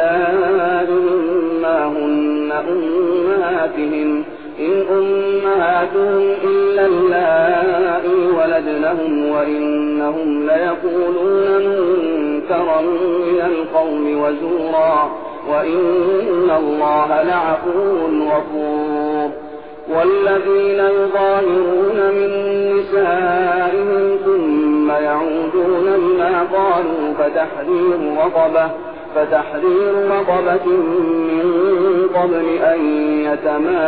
نسائهم ما هن أمهاتهم إن أمهاتهم إلا اللائي ولدنهم وإنهم ليقولون منكرا من القوم وزورا وإن الله لعفو غفور والذين يظاهرون من نسائهم ثم يعودون لما قالوا فتحرير رقبه فتحرير رقبة من قبل أن يتماسا.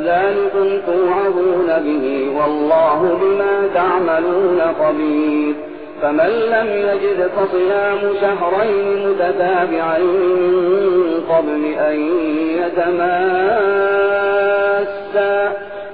ذلكم توعظون به والله بما تعملون خبير. فمن لم يجد فصيام شهرين متتابعين قبل أن يتماسا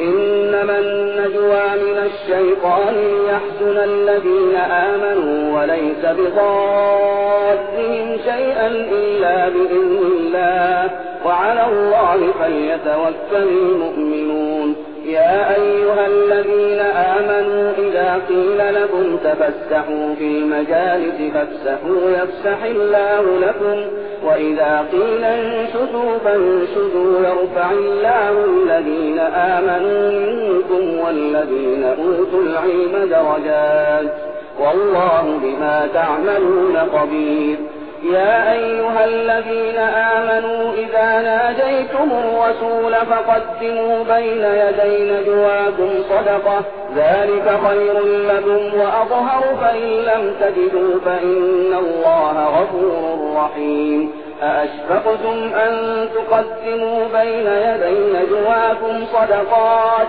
إنما النجوى من الشيطان ليحزن الذين آمنوا وليس بضادهم شيئا إلا بإذن الله. وعلى الله فليتوكل المؤمنون. يا أيها الذين آمنوا إذا قيل لكم تفسحوا في المجالس فافسحوا يفسح الله لكم وإذا قيل انشدوا فانشدوا يرفع الله الذين آمنوا منكم والذين أوتوا العلم درجات. والله بما تعملون خبير. يا أيها الذين آمنوا إذا ناجيتم الرسول فقدموا بين يدي نجواكم صدقة. ذلك خير لكم وأظهر فإن لم تجدوا فإن الله غفور رحيم. أأشفقتم أن تقدموا بين يدي نجواكم صدقات؟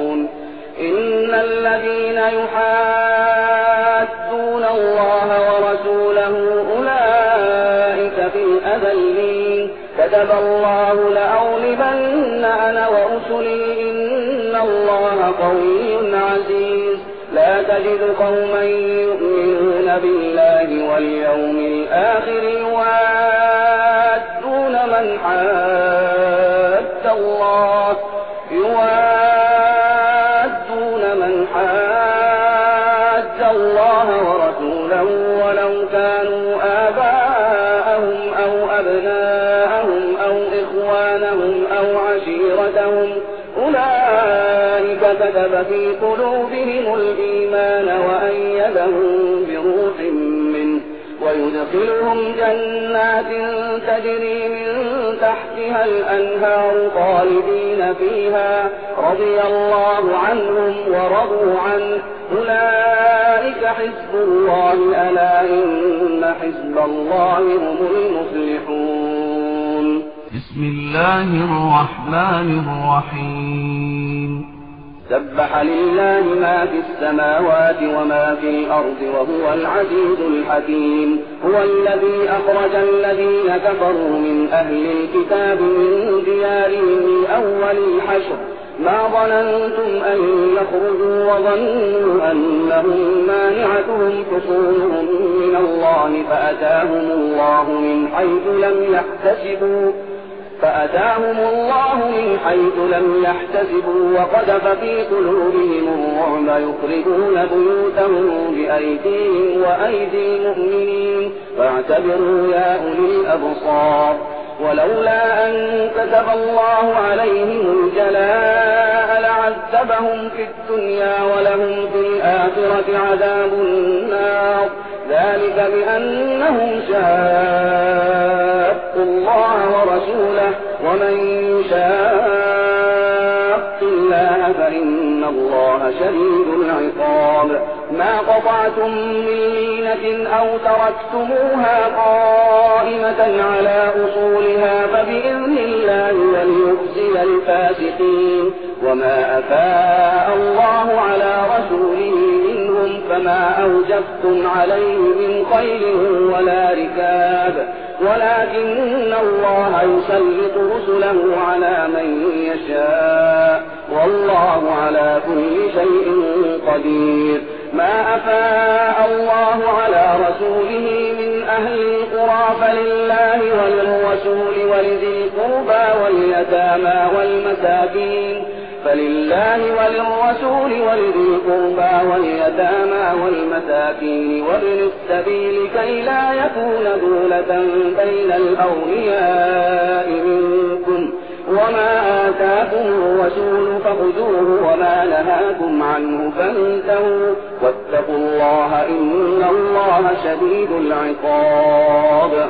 إن الذين يحادون الله ورسوله أولئك في الأذلين كتب الله لأغلبن أنا ورسلي إن الله قوي عزيز. لا تجد قوما يؤمنون بالله واليوم الآخر يوادون من حاد الله. يوادون أولئك كتب في قلوبهم الإيمان وأيدهم بروح منه ويدخلهم جنات تجري من تحتها الأنهار خالدين فيها رضي الله عنهم ورضوا عنه. أولئك حزب الله ألا إن حزب الله هم المفلحون. بسم الله الرحمن الرحيم. سبح لله ما في السماوات وما في الأرض وهو العزيز الحكيم. هو الذي أخرج الذين كفروا من أهل الكتاب من ديارهم أول الحشر. ما ظننتم أن يخرجوا وظنوا أنهم مانعتهم حصولهم من الله فأتاهم الله من حيث لم يحتسبوا. فأتاهم الله من حيث لم يحتسبوا وقذف في قلوبهم الرعب يخرجون بيوتهم بأيديهم وأيدي المؤمنين. فاعتبروا يا أولي الأبصار. ولولا أن كتب الله عليهم الجلاء لعذبهم في الدنيا ولهم في الآخرة عذاب النار. ذلك بأنهم شاقوا الله ورسوله ومن شاق الله فإن الله شديد العقاب. ما قطعتم من لينة أو تركتموها قائمة على أصولها فبإذن الله وليخزي الفاسقين. وما أفاء الله على رسوله فما أوجفتم عليه من خيل ولا ركاب. ولكن الله يسلط رسله على من يشاء. والله على كل شيء قدير. ما أفاء الله على رسوله من أهل القرى فلله وللرسول ولذي القربى واليتامى والمساكين. فلله وللرسول ولذي القربى واليتامى والمساكين وابن السبيل كي لا يكون دولة بين الأولياء منكم وما آتاكم الرسول فخذوه وما نهاكم عنه فانتهوا واتقوا الله إن الله شديد العقاب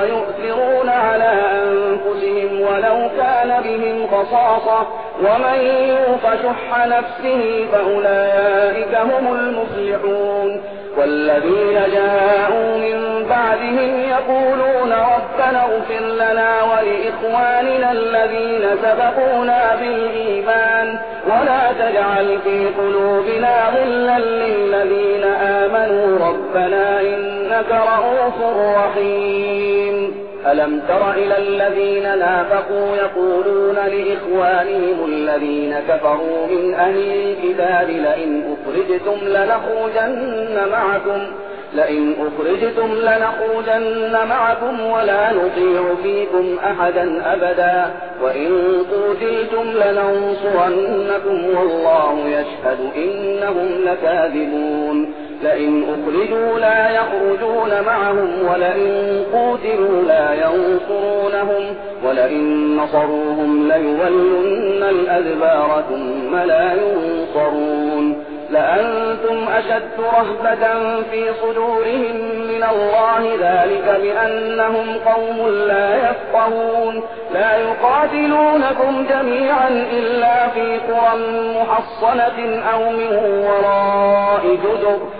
ويؤثرون على أنفسهم ولو كان بهم خصاصة. ومن يوق شح نفسه فأولئك هم المفلحون. والذين جاءوا من بعدهم يقولون ربنا اغفر لنا ولإخواننا الذين سبقونا بالإيمان. ولا تجعل في قلوبنا غلا للذين آمنوا. ربنا إنك رؤوف رحيم. ألم تر إلى الذين نافقوا يقولون لإخوانهم الذين كفروا من أهل الكتاب لئن أخرجتم لنخرجن معكم لئن أخرجتم لنخرجن معكم ولا نطيع فيكم أحدا أبدا. وإن قتلتم لننصرنكم والله يشهد إنهم لكاذبون. لئن أخرجوا لا يخرجون معهم ولئن قوتلوا لا ينصرونهم ولئن نصروهم ليولن الأدبار ثم لا ينصرون لأنتم أشد رهبة في صدورهم من الله ذلك بأنهم قوم لا يفقهون لا يقاتلونكم جميعا إلا في قرى محصنة أو من وراء جدر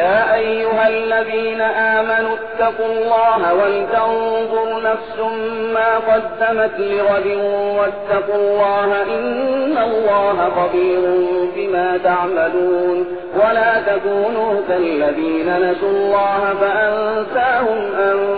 أيها الذين آمنوا اتقوا الله ولتنظر نفس ما قدمت لغد واتقوا الله إن الله خبير بما تعملون ولا تكونوا كالذين نسوا الله فأنساهم أنفسهم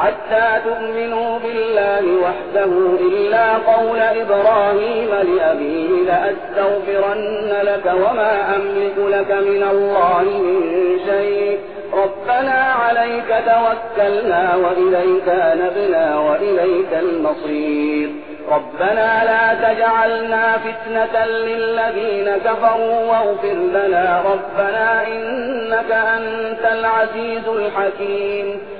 حتى تؤمنوا بالله وحده إلا قول إبراهيم لأبيه لأستغفرن لك وما أملك لك من الله من شيء. ربنا عليك توكلنا وإليك نبنا وإليك المصير. ربنا لا تجعلنا فتنة للذين كفروا واغفر لنا. ربنا إنك أنت العزيز الحكيم.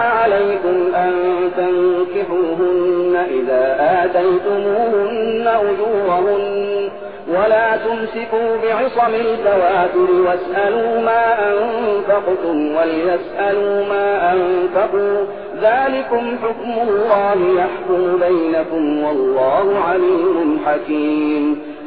عليكم أن تنكحوهن إذا آتيتموهن أجورهن ولا تمسكوا بعصم الكوافر واسألوا ما أنفقتم وليسألوا ما أنفقوا. ذلكم حكم الله يحكم بينكم والله عليم حكيم.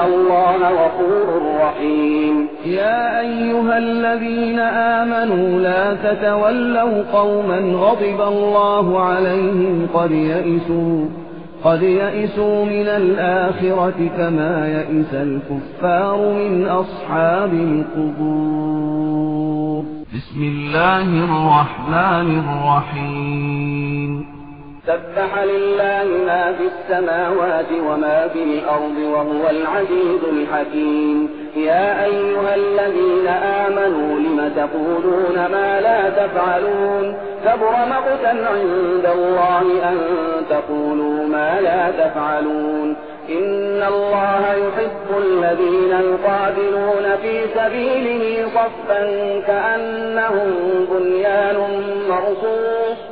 الله غفور رحيم. يا أيها الذين آمنوا لا تتولوا قوما غضب الله عليهم قد يئسوا قد يئسوا من الآخرة كما يئس الكفار من أصحاب القبور. بسم الله الرحمن الرحيم. سبح لله ما في السماوات وما في الأرض وهو العزيز الحكيم. يا أيها الذين آمنوا لم تقولون ما لا تفعلون؟ كبر مقتا عند الله أن تقولوا ما لا تفعلون. إن الله يحب الذين يقاتلون في سبيله صفا كأنهم بنيان مرصوص.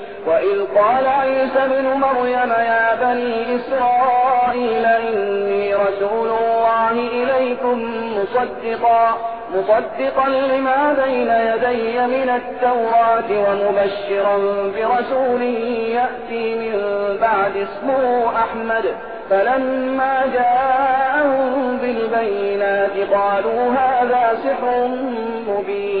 وإذ قال عيسى بن مريم يا بني إسرائيل إني رسول الله إليكم مصدقا مصدقا لما بين يدي من التوراة ومبشرا برسول يأتي من بعد اسمه أحمد. فلما جاءهم بالبينات قالوا هذا سحر مبين.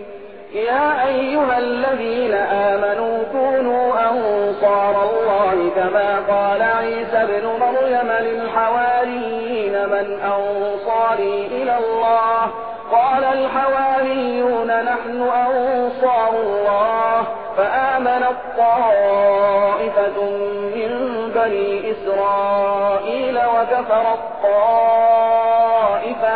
يا أيها الذين آمنوا كونوا أنصار الله كما قال عيسى بن مريم للحواريين من أنصاري إلى الله. قال الحواريون نحن أنصار الله. فآمنت طائفة من بني إسرائيل وكفرت طائفة